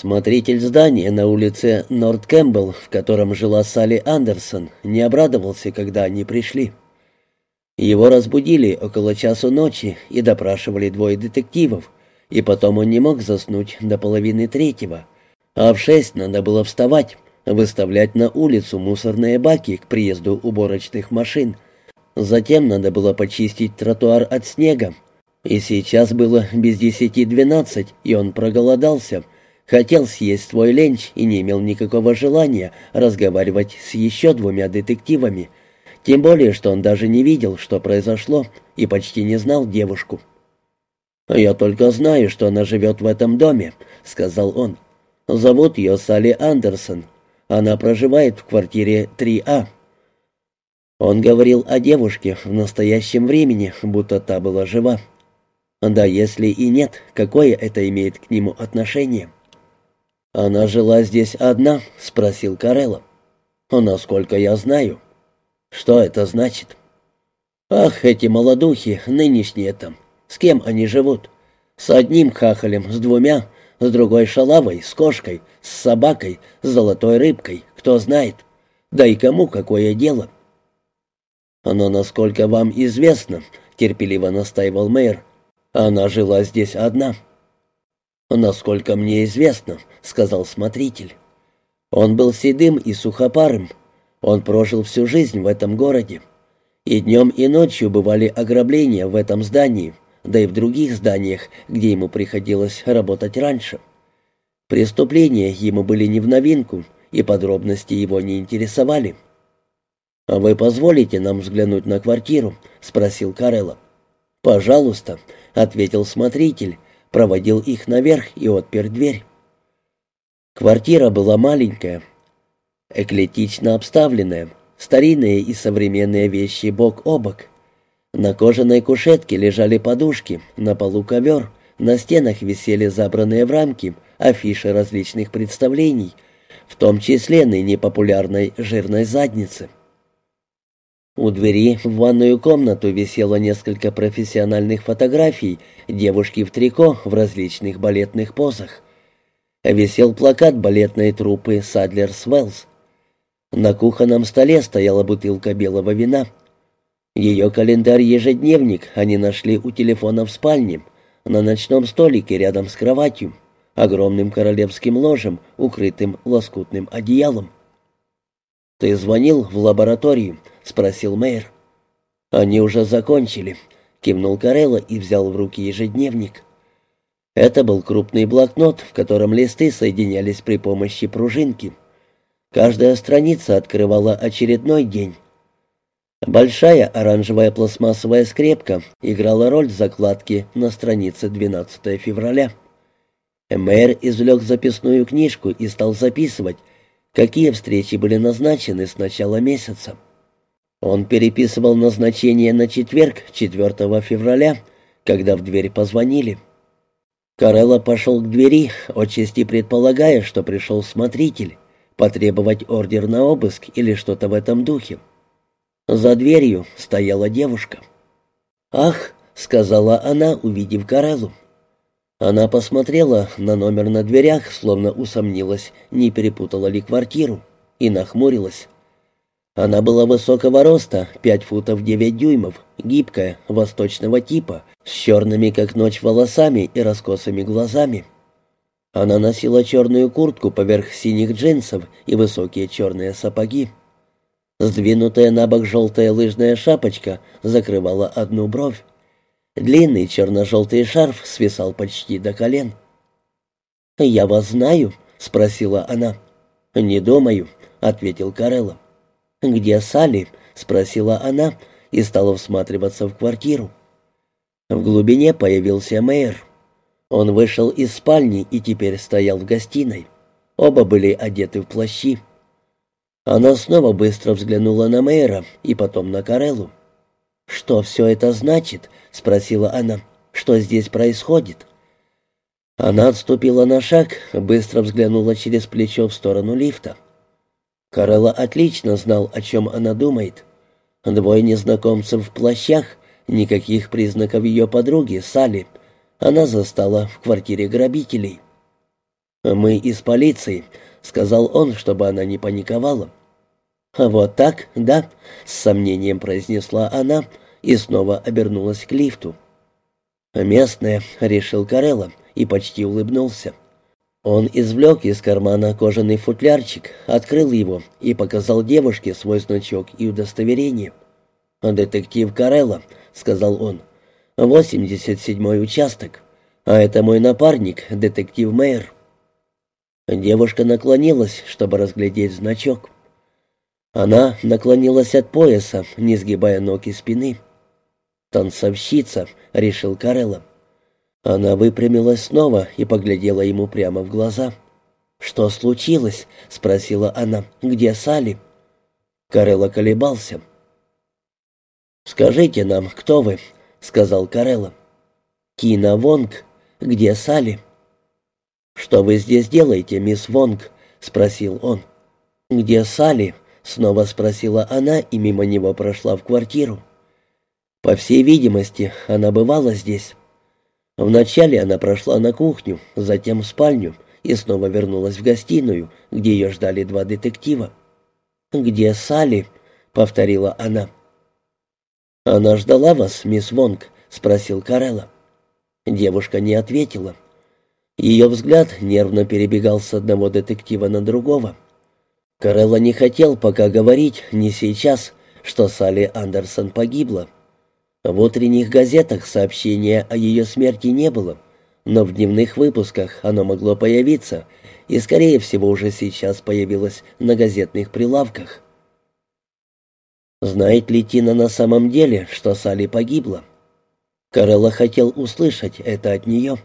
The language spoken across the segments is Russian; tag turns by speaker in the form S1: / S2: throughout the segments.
S1: Смотритель здания на улице Норт Кэмпбелл, в котором жила Салли Андерсон, не обрадовался, когда они пришли. Его разбудили около часу ночи и допрашивали двое детективов, и потом он не мог заснуть до половины третьего, а в шесть надо было вставать, выставлять на улицу мусорные баки к приезду уборочных машин. Затем надо было почистить тротуар от снега. И сейчас было без десяти двенадцать, и он проголодался — Хотел съесть свой ленч и не имел никакого желания разговаривать с еще двумя детективами, тем более, что он даже не видел, что произошло, и почти не знал девушку. «Я только знаю, что она живет в этом доме», — сказал он. «Зовут ее Салли Андерсон. Она проживает в квартире 3А». Он говорил о девушке в настоящем времени, будто та была жива. Да если и нет, какое это имеет к нему отношение?» «Она жила здесь одна?» — спросил Карелло. «Насколько я знаю». «Что это значит?» «Ах, эти молодухи, нынешние там. С кем они живут? С одним хахалем, с двумя, с другой шалавой, с кошкой, с собакой, с золотой рыбкой, кто знает. Да и кому какое дело?» «Но насколько вам известно», — терпеливо настаивал мэр, — «она жила здесь одна». «Насколько мне известно», — сказал смотритель. «Он был седым и сухопарым. Он прожил всю жизнь в этом городе. И днем, и ночью бывали ограбления в этом здании, да и в других зданиях, где ему приходилось работать раньше. Преступления ему были не в новинку, и подробности его не интересовали». «А вы позволите нам взглянуть на квартиру?» — спросил Карелло. «Пожалуйста», — ответил смотритель, проводил их наверх и отпер дверь. Квартира была маленькая, эклетично обставленная, старинные и современные вещи бок о бок. На кожаной кушетке лежали подушки, на полу ковер, на стенах висели забранные в рамки афиши различных представлений, в том числе ныне популярной жирной задницы. У двери в ванную комнату висело несколько профессиональных фотографий девушки в трико в различных балетных позах. Висел плакат балетной труппы «Садлер Свелls». На кухонном столе стояла бутылка белого вина. Ее календарь-ежедневник они нашли у телефона в спальне, на ночном столике рядом с кроватью, огромным королевским ложем, укрытым лоскутным одеялом. «Ты звонил в лабораторию?» — спросил мэр. «Они уже закончили», — кивнул Карелло и взял в руки ежедневник. Это был крупный блокнот, в котором листы соединялись при помощи пружинки. Каждая страница открывала очередной день. Большая оранжевая пластмассовая скрепка играла роль закладки на странице 12 февраля. Мэр извлек записную книжку и стал записывать, какие встречи были назначены с начала месяца. Он переписывал назначение на четверг, 4 февраля, когда в дверь позвонили. Карелло пошел к двери, отчасти предполагая, что пришел смотритель, потребовать ордер на обыск или что-то в этом духе. За дверью стояла девушка. «Ах!» — сказала она, увидев Кареллу. Она посмотрела на номер на дверях, словно усомнилась, не перепутала ли квартиру, и нахмурилась. Она была высокого роста, пять футов девять дюймов, гибкая, восточного типа, с черными, как ночь, волосами и раскосыми глазами. Она носила черную куртку поверх синих джинсов и высокие черные сапоги. Сдвинутая на бок желтая лыжная шапочка закрывала одну бровь. Длинный черно-желтый шарф свисал почти до колен. «Я вас знаю?» — спросила она. «Не думаю», — ответил Карелло. «Где Салли?» — спросила она и стала всматриваться в квартиру. В глубине появился мэр. Он вышел из спальни и теперь стоял в гостиной. Оба были одеты в плащи. Она снова быстро взглянула на мэра и потом на Кареллу. «Что все это значит?» — спросила она. «Что здесь происходит?» Она отступила на шаг, быстро взглянула через плечо в сторону лифта. Карелла отлично знал, о чем она думает. Двое незнакомцев в плащах, никаких признаков ее подруги, Салли, она застала в квартире грабителей. «Мы из полиции», — сказал он, чтобы она не паниковала. «Вот так, да», — с сомнением произнесла она и снова обернулась к лифту. «Местная», — решил Карелла и почти улыбнулся. Он извлек из кармана кожаный футлярчик, открыл его и показал девушке свой значок и удостоверение. «Детектив Карелла», — сказал он, — «87-й участок, а это мой напарник, детектив Мэйр». Девушка наклонилась, чтобы разглядеть значок. Она наклонилась от пояса, не сгибая ног и спины. «Танцовщица», — решил Карелла. Она выпрямилась снова и поглядела ему прямо в глаза. «Что случилось?» — спросила она. «Где Салли?» Карелла колебался. «Скажите нам, кто вы?» — сказал Карелла. «Кина Вонг. Где Салли?» «Что вы здесь делаете, мисс Вонг?» — спросил он. «Где Салли?» — снова спросила она и мимо него прошла в квартиру. По всей видимости, она бывала здесь. Вначале она прошла на кухню, затем в спальню и снова вернулась в гостиную, где ее ждали два детектива. «Где Салли?» — повторила она. «Она ждала вас, мисс Вонг?» — спросил Карелла. Девушка не ответила. Ее взгляд нервно перебегал с одного детектива на другого. Карелла не хотел пока говорить, не сейчас, что Салли Андерсон погибла. В утренних газетах сообщения о ее смерти не было, но в дневных выпусках оно могло появиться, и, скорее всего, уже сейчас появилось на газетных прилавках. Знает ли Тина на самом деле, что Салли погибла? Карелла хотел услышать это от нее.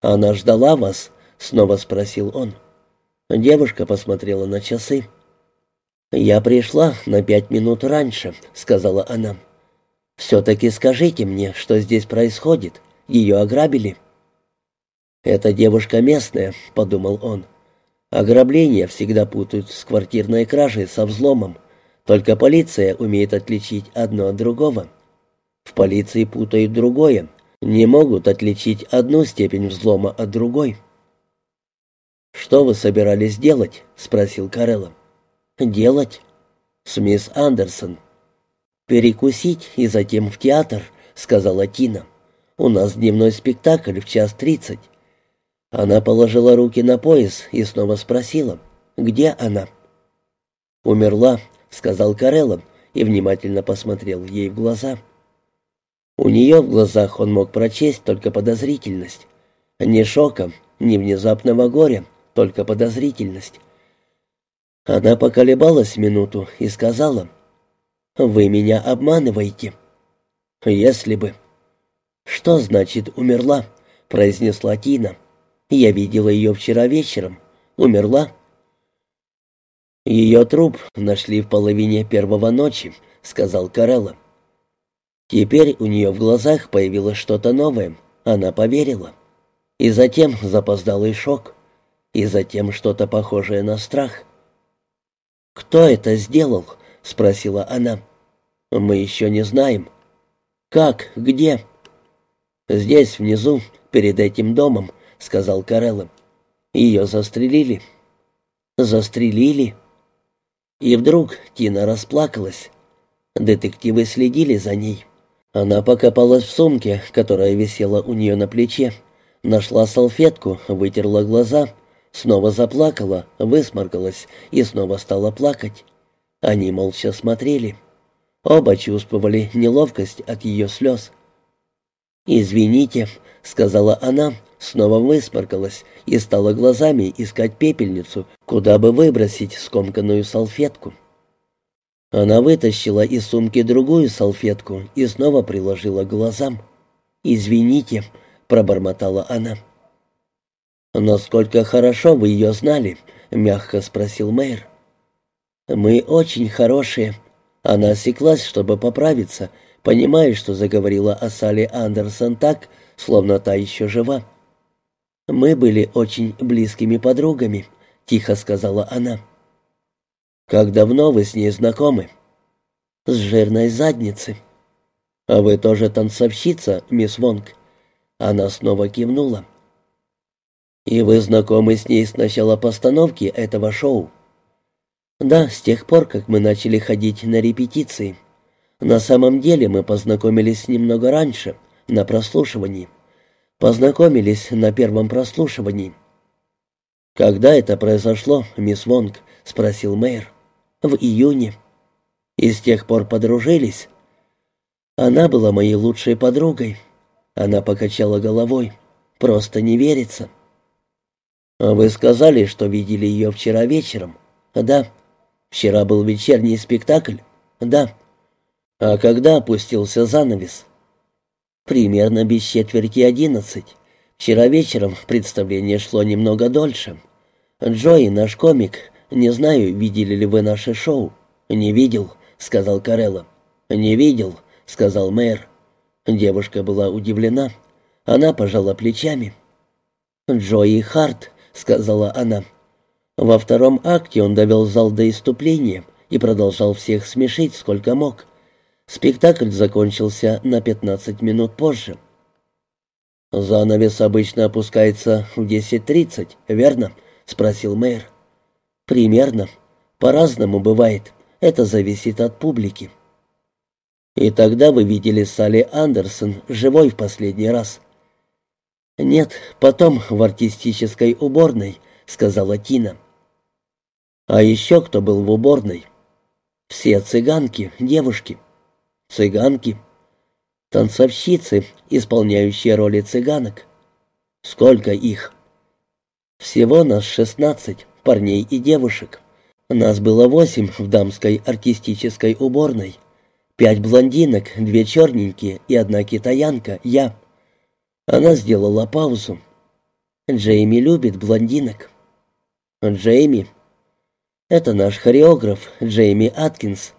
S1: «Она ждала вас?» — снова спросил он. Девушка посмотрела на часы. «Я пришла на пять минут раньше», — сказала она. «Все-таки скажите мне, что здесь происходит? Ее ограбили?» «Эта девушка местная», — подумал он. «Ограбления всегда путают с квартирной кражей со взломом. Только полиция умеет отличить одно от другого. В полиции путают другое, не могут отличить одну степень взлома от другой». «Что вы собирались делать?» — спросил Карелло. «Делать?» «С мисс Андерсон», «Перекусить и затем в театр», — сказала Тина. «У нас дневной спектакль в час тридцать». Она положила руки на пояс и снова спросила, «Где она?» «Умерла», — сказал Карелло и внимательно посмотрел ей в глаза. У нее в глазах он мог прочесть только подозрительность. Не шока, не внезапного горя, только подозрительность. Она поколебалась минуту и сказала, вы меня обманываете. Если бы. Что значит умерла? произнесла Тина. Я видела ее вчера вечером. Умерла. Ее труп нашли в половине первого ночи, сказал Карелла. Теперь у нее в глазах появилось что-то новое. Она поверила. И затем запоздалый шок. И затем что-то похожее на страх. «Кто это сделал?» — спросила она. «Мы еще не знаем». «Как? Где?» «Здесь, внизу, перед этим домом», — сказал Карелло. «Ее застрелили». «Застрелили?» И вдруг Тина расплакалась. Детективы следили за ней. Она покопалась в сумке, которая висела у нее на плече. Нашла салфетку, вытерла глаза, снова заплакала, высморкалась и снова стала плакать. Они молча смотрели. Оба чувствовали неловкость от ее слез. «Извините», — сказала она, снова высморкалась и стала глазами искать пепельницу, куда бы выбросить скомканную салфетку. Она вытащила из сумки другую салфетку и снова приложила к глазам. «Извините», — пробормотала она. «Насколько хорошо вы ее знали?» — мягко спросил мэр. «Мы очень хорошие», она осеклась, чтобы поправиться, понимая, что заговорила о Сале Андерсон так, словно та еще жива. «Мы были очень близкими подругами», — тихо сказала она. «Как давно вы с ней знакомы?» «С жирной задницы». «А вы тоже танцовщица, мисс Вонг?» Она снова кивнула. «И вы знакомы с ней с начала постановки этого шоу?»
S2: «Да, с тех пор, как мы начали ходить на репетиции. На самом деле мы познакомились немного раньше, на прослушивании. Познакомились на первом прослушивании».
S1: «Когда это произошло, мисс Вонг?» — спросил мэр.
S2: «В июне».
S1: «И с тех пор подружились?»
S2: «Она была моей лучшей подругой». Она покачала головой. «Просто не верится».
S1: А «Вы сказали, что видели ее вчера вечером?»
S2: «Да».
S1: «Вчера был вечерний спектакль?»
S2: «Да».
S1: «А когда опустился занавес?»
S2: «Примерно без четверти одиннадцать. Вчера вечером представление шло немного дольше. Джои, наш комик, не знаю, видели ли вы наше шоу?»
S1: «Не видел», — сказал Карелла. «Не видел», — сказал мэр. Девушка была удивлена. Она пожала плечами.
S2: «Джои Харт», — сказала она. Во втором акте он довел зал до иступления и продолжал всех смешить сколько мог. Спектакль закончился на пятнадцать минут позже.
S1: «Занавес обычно опускается в десять тридцать, верно?» — спросил мэр.
S2: «Примерно. По-разному бывает. Это зависит от публики».
S1: «И тогда вы видели Салли Андерсон живой в последний раз?»
S2: «Нет, потом в артистической уборной», — сказала Тина.
S1: «А еще кто был в уборной?»
S2: «Все цыганки, девушки».
S1: «Цыганки?»
S2: «Танцовщицы, исполняющие роли цыганок».
S1: «Сколько их?»
S2: «Всего нас шестнадцать, парней и девушек. Нас было восемь в дамской артистической уборной. Пять блондинок, две черненькие и одна китаянка, я». Она сделала паузу. Джейми любит блондинок.
S1: Джейми?
S2: Это наш хореограф, Джейми Аткинс.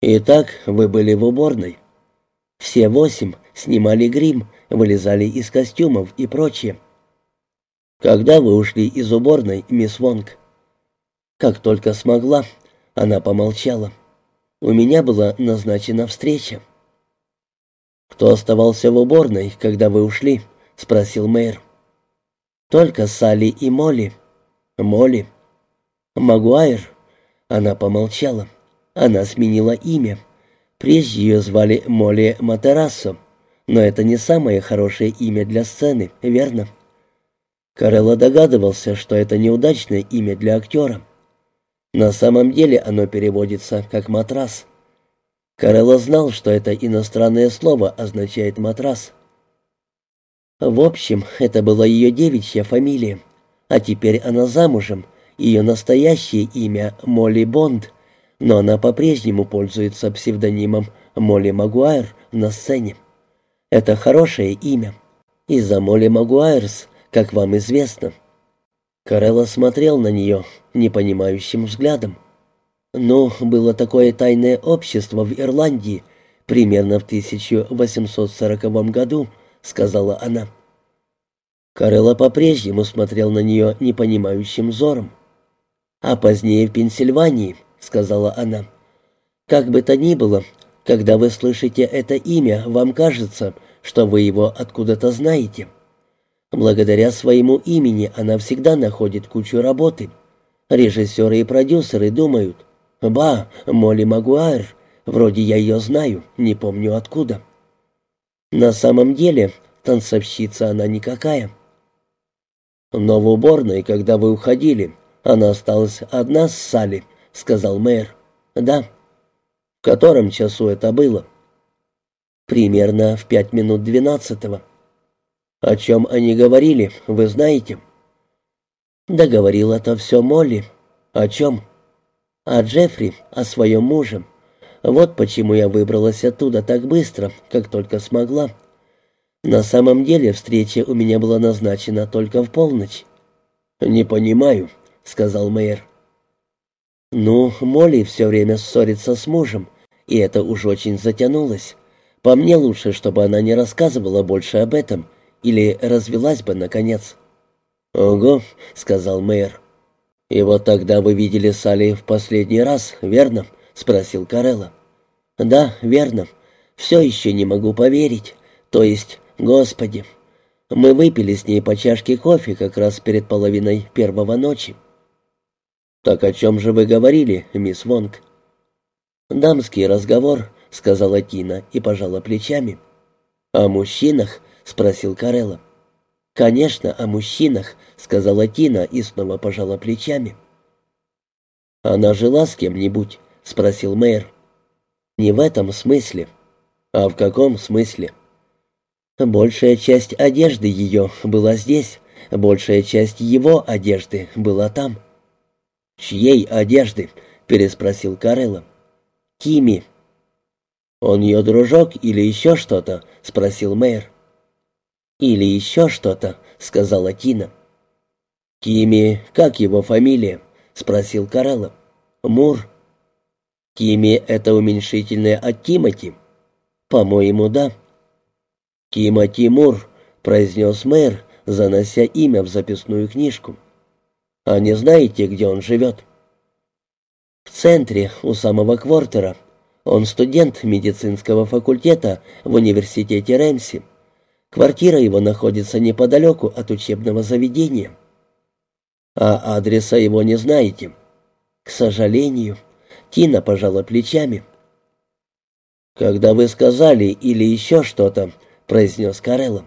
S1: Итак, вы были в уборной.
S2: Все восемь снимали грим, вылезали из костюмов и прочее.
S1: Когда вы ушли из уборной, мисс Вонг?
S2: Как только смогла, она помолчала. У меня была назначена встреча.
S1: «Кто оставался в уборной, когда вы ушли?» — спросил мэр.
S2: «Только Салли и Молли».
S1: «Молли?»
S2: «Магуайр». Она помолчала. Она сменила имя. Прежде ее звали Молли Матерассо, но это не самое хорошее имя для сцены, верно? Карелла догадывался, что это неудачное имя для актера. На самом деле оно переводится как «матрас». Карелло знал, что это иностранное слово означает «матрас». В общем, это была ее девичья фамилия. А теперь она замужем, ее настоящее имя Молли Бонд, но она по-прежнему пользуется псевдонимом Молли Магуайр на сцене. Это хорошее имя. Из-за Молли Магуайрс, как вам известно. Карелла смотрел на нее непонимающим взглядом. Ну, было такое тайное общество в Ирландии, примерно в 1840 году, сказала она. Карелла по-прежнему смотрел на нее непонимающим взором. А позднее в Пенсильвании, сказала она. Как бы то ни было, когда вы слышите это имя, вам кажется, что вы его откуда-то знаете. Благодаря своему имени она всегда находит кучу работы. Режиссеры и продюсеры думают, «Ба, Молли Магуайр. Вроде я ее знаю, не помню откуда». На самом деле, танцовщица она никакая.
S1: «Но в уборной, когда вы уходили, она осталась одна с Салли», — сказал мэр.
S2: «Да».
S1: «В котором часу это было?»
S2: «Примерно в пять минут двенадцатого».
S1: «О чем они говорили, вы знаете?»
S2: «Да говорила-то все Молли».
S1: «О чем?»
S2: а Джеффри о своем муже. Вот почему я выбралась оттуда так быстро, как только смогла. На самом деле встреча у меня была назначена только в полночь.
S1: «Не понимаю», — сказал мэр.
S2: «Ну, Молли все время ссорится с мужем, и это уж очень затянулось. По мне лучше, чтобы она не рассказывала больше об этом, или развелась бы, наконец».
S1: «Ого», — сказал мэр. «И вот тогда вы видели Салли в последний раз, верно?» — спросил Карелла.
S2: «Да, верно. Все еще не могу поверить. То есть, Господи, Мы выпили с ней по чашке кофе как раз перед половиной первого ночи. «Так о чем же вы говорили, мисс Вонг?» «Дамский разговор», — сказала Тина и пожала плечами. «О мужчинах?» — спросил Карелла. «Конечно, о мужчинах», — сказала Тина и снова пожала плечами. «Она жила с кем-нибудь?» — спросил мэр. «Не в этом смысле». «А в каком смысле?» «Большая часть одежды ее была здесь, большая часть его одежды была там». «Чьей одежды?» — переспросил Карелла. «Кими». «Он ее дружок или еще что-то?» — спросил мэр. «Или еще что-то», — сказала Тина. «Кими, как его фамилия?» — спросил Карелла. «Мур». «Кими — это уменьшительное от Тимати?» «По-моему, да». «Кима Тимур», — произнес мэр, занося имя в записную книжку. «А не знаете, где он живет?» «В центре, у самого квартера. Он студент медицинского факультета в университете Рэмси. Квартира его находится неподалеку от учебного заведения. А адреса его не знаете? К сожалению. Тина пожала плечами. «Когда вы сказали или еще что-то», — произнес Карелло.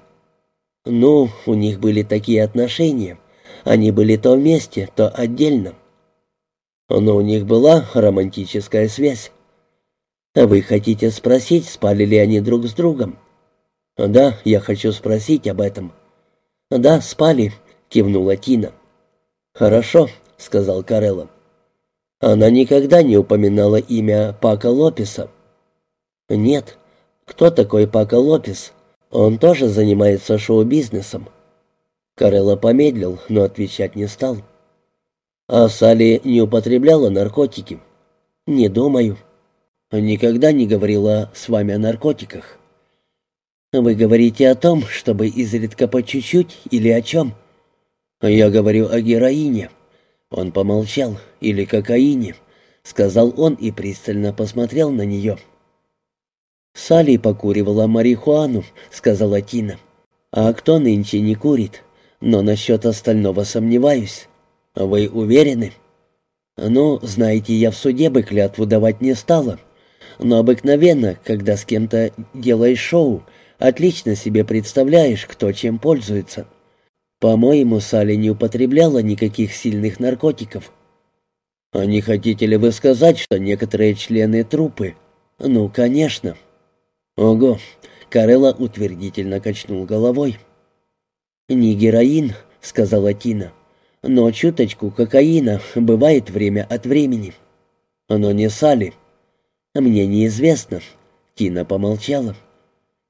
S2: «Ну, у них были такие отношения. Они были то вместе, то отдельно. Но у них была романтическая связь. Вы хотите спросить, спали ли они друг с другом?» «Да, я хочу спросить об этом». «Да, спали», — кивнула Тина. «Хорошо», — сказал Карелло. Она никогда не упоминала имя Пака Лопеса. «Нет. Кто такой Пака Лопес? Он тоже занимается шоу-бизнесом». Карелло помедлил, но отвечать не стал. «А Салли не употребляла наркотики?» «Не думаю». «Никогда не говорила с вами о наркотиках?» «Вы говорите о том, чтобы изредка по чуть-чуть или о чем?» «Я говорю о героине». Он помолчал. «Или кокаине», — сказал он и пристально посмотрел на нее. «Салли покуривала марихуану», — сказала Тина. «А кто нынче не курит? Но насчет остального сомневаюсь. Вы уверены?» «Ну, знаете, я в суде бы клятву давать не стала. Но обыкновенно, когда с кем-то делаешь шоу, Отлично себе представляешь, кто чем пользуется. По-моему, Салли не употребляла никаких сильных наркотиков. А не хотите ли вы сказать, что некоторые члены трупы? Ну, конечно. Ого, Карелла утвердительно качнул головой. Не героин, сказала Тина. Но чуточку кокаина бывает время от времени. Но не Салли. Мне неизвестно. Тина помолчала.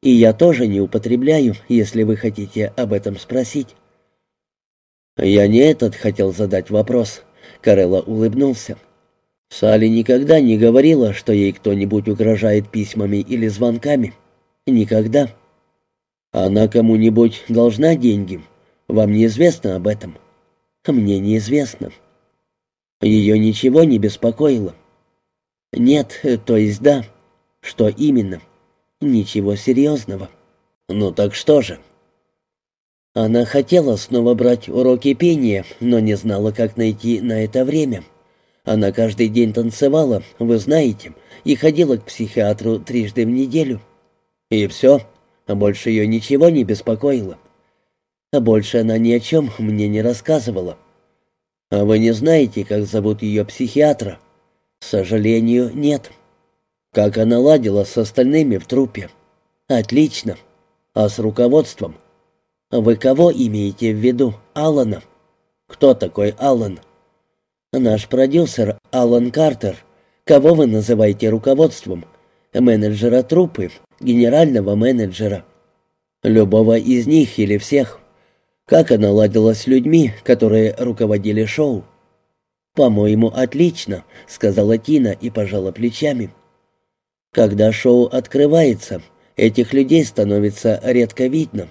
S2: И я тоже не употребляю, если вы хотите об этом спросить». «Я не этот хотел задать вопрос», — Карелла улыбнулся. «Салли никогда не говорила, что ей кто-нибудь угрожает письмами или звонками. Никогда. Она кому-нибудь должна деньги. Вам неизвестно об этом?» «Мне неизвестно». «Ее ничего не беспокоило?» «Нет, то есть да. Что именно?» Ничего серьезного. Ну так что же? Она хотела снова брать уроки пения, но не знала, как найти на это время. Она каждый день танцевала, вы знаете, и ходила к психиатру трижды в неделю. И все, больше ее ничего не беспокоило. А больше она ни о чем мне не рассказывала. А вы не знаете, как зовут ее психиатра? К сожалению, нет. Как она ладила с остальными в трупе? Отлично. А с руководством? Вы кого имеете в виду? Алана? Кто такой Алан? Наш продюсер Алан Картер. Кого вы называете руководством? Менеджера трупы, генерального менеджера. Любого из них или всех. Как она ладила с людьми, которые руководили шоу? «По-моему, отлично», — сказала Тина и пожала плечами. Когда шоу открывается, этих людей становится редко видно.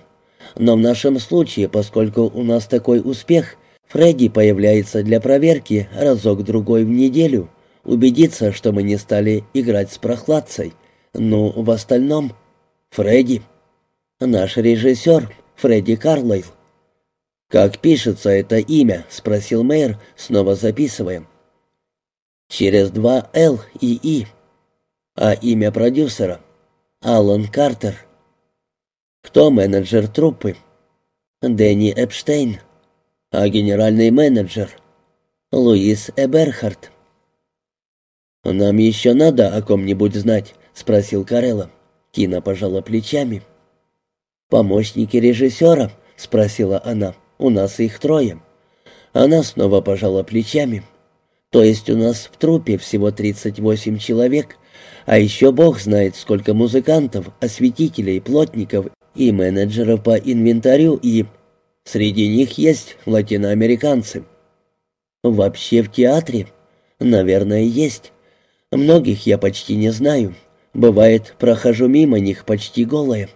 S2: Но в нашем случае, поскольку у нас такой успех, Фредди появляется для проверки разок-другой в неделю, убедиться, что мы не стали играть с прохладцей. Ну, в остальном... Фредди. Наш режиссер, Фредди Карлайл. «Как пишется это имя?» — спросил мэр, снова записывая. «Через два «Л» и «И». А имя продюсера? Алан Картер. Кто менеджер труппы? Дэнни Эпштейн. А генеральный менеджер? Луис Эберхард. «Нам еще надо о ком-нибудь знать?» — спросил Карелла. Тина пожала плечами. «Помощники режиссера?» — спросила она. «У нас их трое». Она снова пожала плечами. «То есть у нас в трупе всего 38 человек, а еще бог знает, сколько музыкантов, осветителей, плотников и менеджеров по инвентарю, и... Среди них есть латиноамериканцы». «Вообще в театре?» «Наверное, есть. Многих я почти не знаю. Бывает, прохожу мимо них почти голая».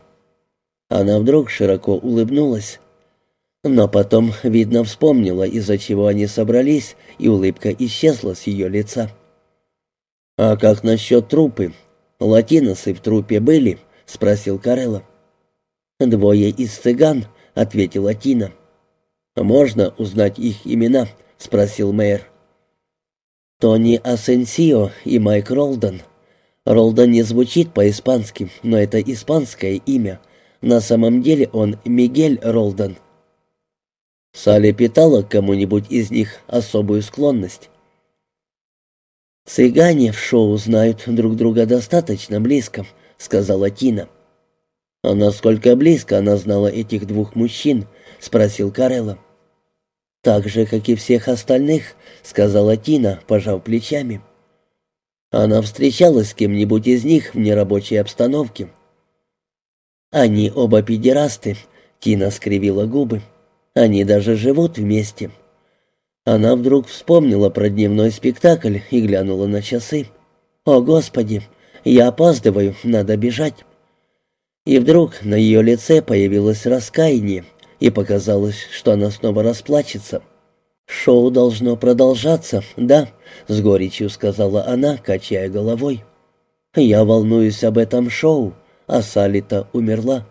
S2: Она вдруг широко улыбнулась. Но потом, видно, вспомнила, из-за чего они собрались, и улыбка исчезла с ее лица. «А как насчет трупы? Латиносы в трупе были?» — спросил Карелла. «Двое из цыган», — ответила Тина. «Можно узнать их имена?» — спросил мэр. «Тони Асенсио и Майк Ролден. Ролден не звучит по-испански, но это испанское имя. На самом деле он Мигель Ролден». Салли питала к кому-нибудь из них особую склонность. «Цыгане в шоу знают друг друга достаточно близко», — сказала Тина. «А насколько близко она знала этих двух мужчин?» — спросил Карелла. «Так же, как и всех остальных», — сказала Тина, пожав плечами. Она встречалась с кем-нибудь из них в нерабочей обстановке. «Они оба педерасты», — Тина скривила губы. «Они даже живут вместе». Она вдруг вспомнила про дневной спектакль и глянула на часы. «О, Господи! Я опаздываю, надо бежать!» И вдруг на ее лице появилось раскаяние, и показалось, что она снова расплачется. «Шоу должно продолжаться, да», — с горечью сказала она, качая головой. «Я волнуюсь об этом шоу, а Салита умерла».